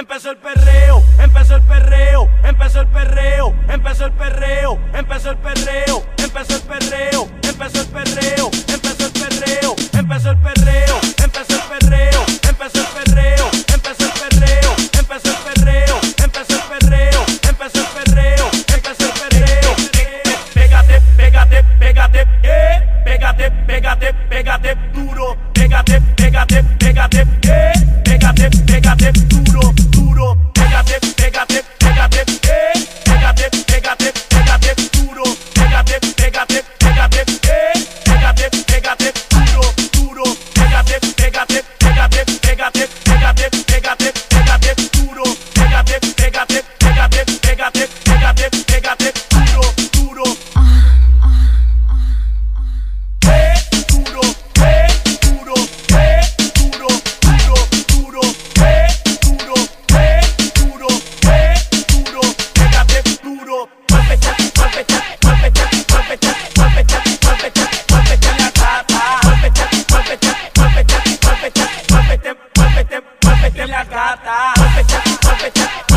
empezó el perreo, empezó el perreo, empezó el perreo, empezó el perreo, empezó el perreo, empezó el perreo, empezó el perreo, empezó el perreo, empezó el perreo, empezó el perreo, empezó el perreo, empezó el perreo, empezó el perreo, empezó el perreo, empezó el perreo, empezó el perreo. Pégate, pégate, pégate, eh, pégate, pégate, pégate duro, pégate, pégate. barata. Golpe, golpe.